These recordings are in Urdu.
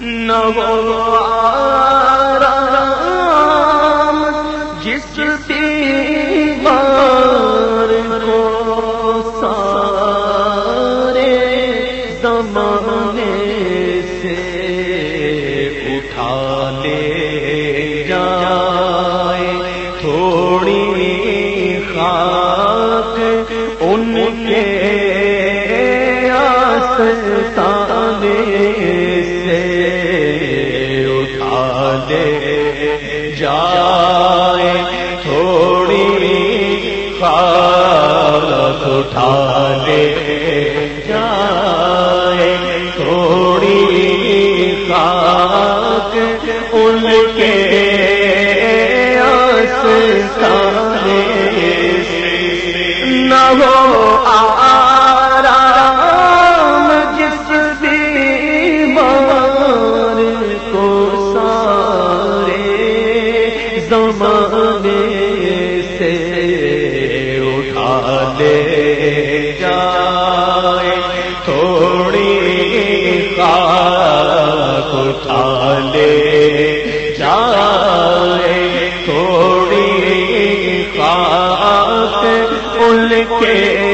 نو تانے سے اٹھا لے جائے تھوڑی خاک اٹھا دے جائے۔ تھوڑی کا اٹھا لے جائے تھوڑی خاک ان کے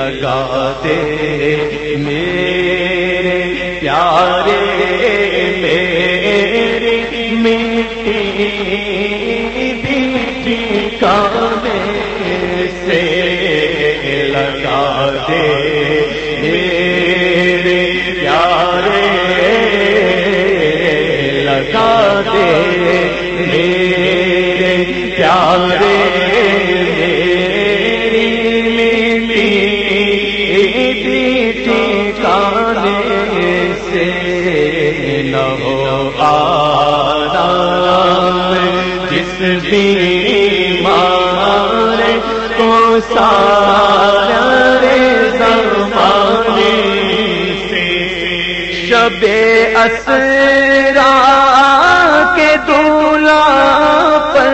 لگا دے میرے پیارے میرے مٹی کانے سے لگا دے بے اسرا کے دولا پر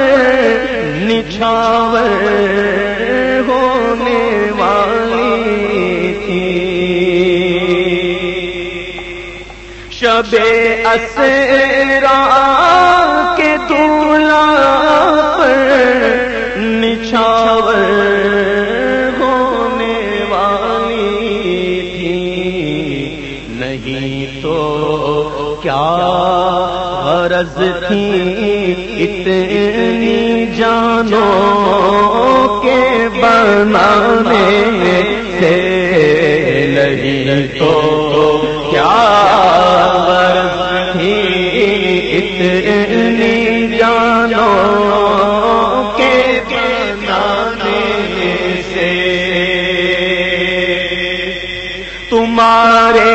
نچھاور ہونے والی تھی۔ شب اسرا غرض تھی اتنی جانو کے بنانے سے نہیں تو کیا غرض تھی اتنی جانو کے بنانے سے؟ تمہارے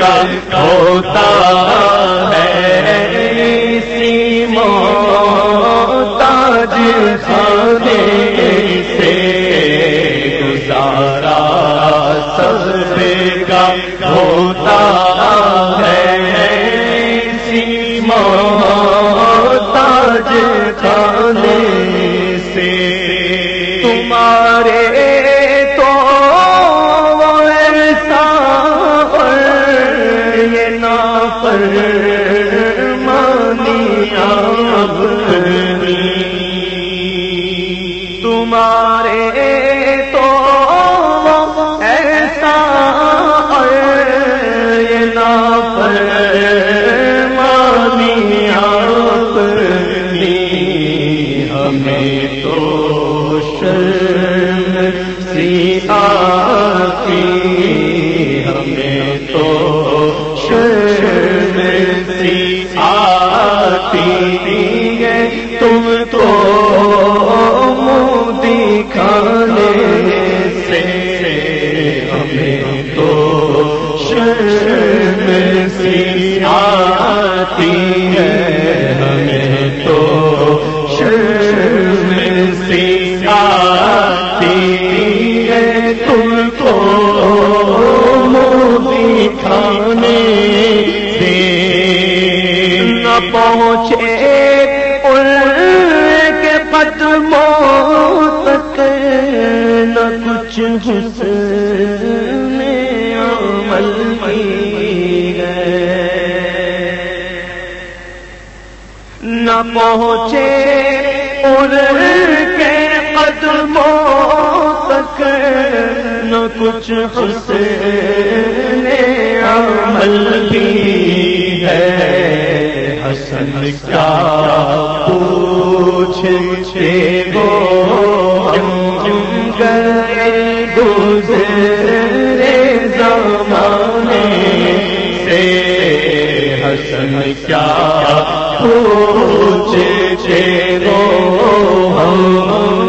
ہوتا ہے سیما تاج خانے سے گزارا سب کا ہوتا ہے سیما تاج خانے سے تمہارے تمہارے تو ایسا نا پر مانیا ہمیں تو شرم سی آتی پہنچے ان کے قدموں تک نہ کچھ حسن عمل کی گئے نہ پہنچے ان کے قدموں تک نہ کچھ حسن عمل بھی ہے حسن کیا پوچھتے گو گئے گزرے زمانے سے حسن کیا؟ پوچھتے گو ہم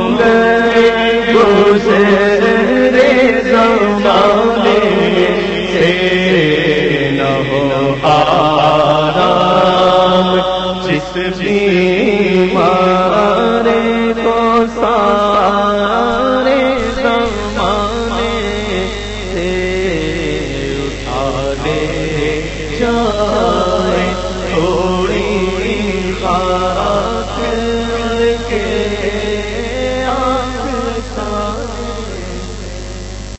بھی